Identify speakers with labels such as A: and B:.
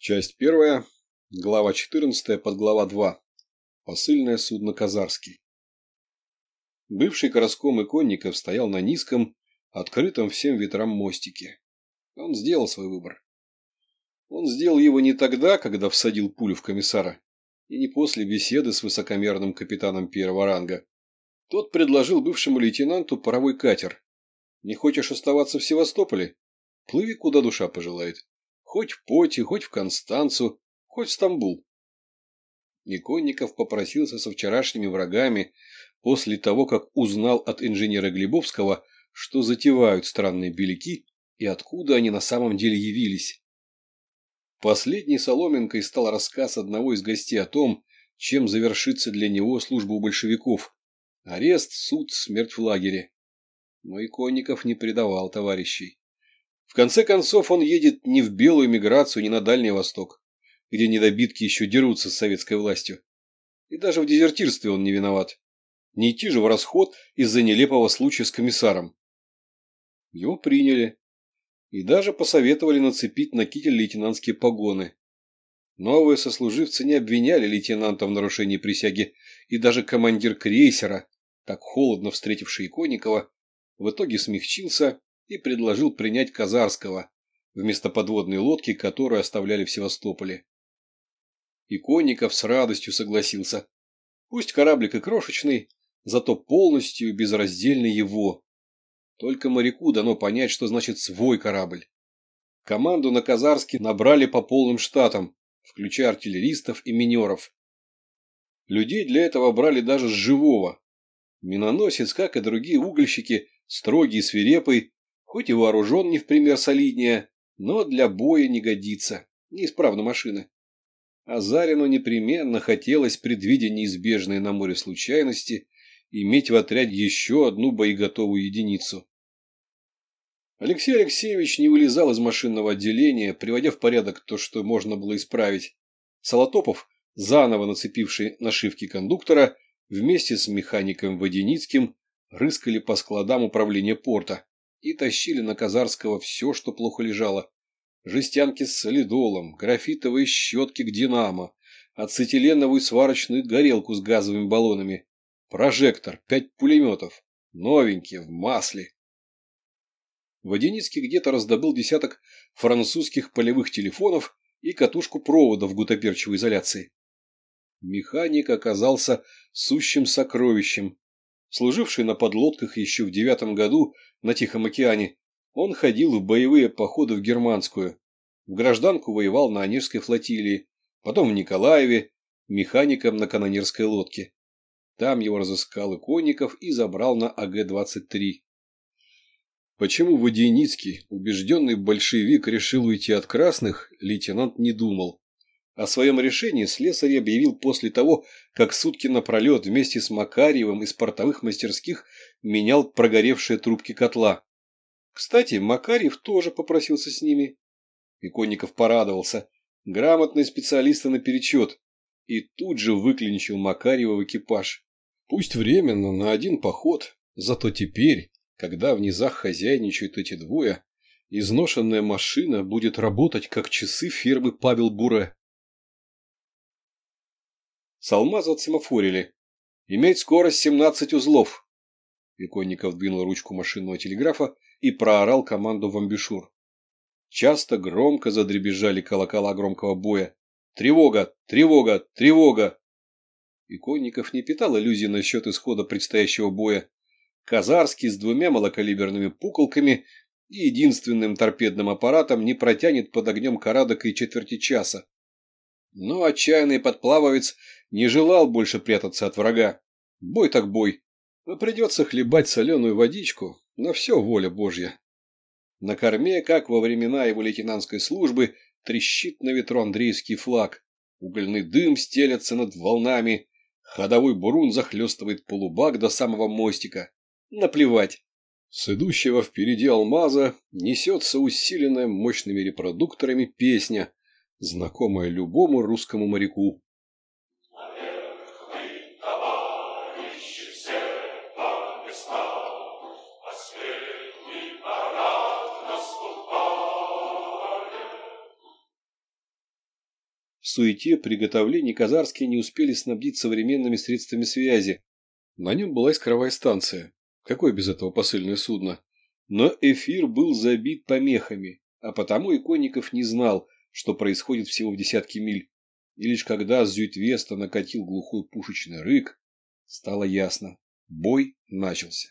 A: Часть первая, глава 14, подглава 2. Посыльное судно «Казарский». Бывший Короском Иконников стоял на низком, открытом всем ветрам мостике. Он сделал свой выбор. Он сделал его не тогда, когда всадил пулю в комиссара, и не после беседы с высокомерным капитаном первого ранга. Тот предложил бывшему лейтенанту паровой катер. Не хочешь оставаться в Севастополе? Плыви, куда душа пожелает. Хоть в Поти, хоть в Констанцу, хоть в Стамбул. Иконников попросился со вчерашними врагами после того, как узнал от инженера Глебовского, что затевают странные беляки и откуда они на самом деле явились. Последней соломинкой стал рассказ одного из гостей о том, чем завершится для него служба у большевиков. Арест, суд, смерть в лагере. Но Иконников не предавал товарищей. В конце концов, он едет не в белую миграцию, не на Дальний Восток, где недобитки еще дерутся с советской властью. И даже в дезертирстве он не виноват. Не идти же в расход из-за нелепого случая с комиссаром. Его приняли. И даже посоветовали нацепить на китель лейтенантские погоны. Новые сослуживцы не обвиняли лейтенанта в нарушении присяги, и даже командир крейсера, так холодно встретивший Иконникова, в итоге смягчился и предложил принять Казарского вместо подводной лодки, которую оставляли в Севастополе. Иконников с радостью согласился. Пусть кораблик и крошечный, зато полностью безраздельно его. Только моряку дано понять, что значит свой корабль. Команду на Казарске набрали по полным штатам, включая артиллеристов и минеров. Людей для этого брали даже с живого. Миноносец, как и другие угольщики, строгий и свирепый, Хоть и вооружен не в пример солиднее, но для боя не годится. Неисправна машина. А Зарину непременно хотелось, предвидя неизбежные на море случайности, иметь в отряде еще одну боеготовую единицу. Алексей Алексеевич не вылезал из машинного отделения, приводя в порядок то, что можно было исправить. Солотопов, заново нацепивший нашивки кондуктора, вместе с механиком Воденицким рыскали по складам управления порта и тащили на Казарского все, что плохо лежало. Жестянки с солидолом, графитовые щетки к динамо, ацетиленовую сварочную горелку с газовыми баллонами, прожектор, пять пулеметов, новенькие, в масле. Водяницкий где-то раздобыл десяток французских полевых телефонов и катушку провода в гутоперчевой изоляции. Механик оказался сущим сокровищем. Служивший на подлодках еще в девятом году на Тихом океане, он ходил в боевые походы в Германскую. В гражданку воевал на Онежской флотилии, потом в Николаеве, механиком на канонерской лодке. Там его разыскал Иконников и забрал на АГ-23. Почему Водяницкий, убежденный большевик, решил уйти от красных, лейтенант не думал. О своем решении слесарь объявил после того, как сутки напролет вместе с Макарьевым из портовых мастерских менял прогоревшие трубки котла. Кстати, Макарьев тоже попросился с ними. Иконников порадовался. Грамотный специалист наперечет. И тут же выклинчил Макарьева в экипаж. Пусть временно, на один поход, зато теперь, когда в низах хозяйничают эти двое, изношенная машина будет работать, как часы фирмы Павел Буре. С алмаза отсемафорили. Иметь скорость 17 узлов. Иконников двинул ручку машинного телеграфа и проорал команду в амбишур. Часто громко задребезжали колокола громкого боя. «Тревога! Тревога! Тревога!» Иконников не питал иллюзий насчет исхода предстоящего боя. Казарский с двумя малокалиберными пуколками и единственным торпедным аппаратом не протянет под огнем карадок и четверти часа. Но отчаянный подплавовец не желал больше прятаться от врага. Бой так бой. Но придется хлебать соленую водичку, на все воля Божья. На корме, как во времена его лейтенантской службы, трещит на ветру андрейский флаг. Угольный дым стелется над волнами. Ходовой бурун захлестывает полубак до самого мостика. Наплевать. С идущего впереди алмаза несется усиленная мощными репродукторами песня, знакомая любому русскому моряку. В суете приготовлений казарские не успели снабдить современными средствами связи. На нем была искровая станция. Какое без этого посыльное судно? Но эфир был забит помехами, а потому Иконников не знал, что происходит всего в десятки миль. И лишь когда с Зюитвеста накатил глухой пушечный рык, стало ясно – бой начался.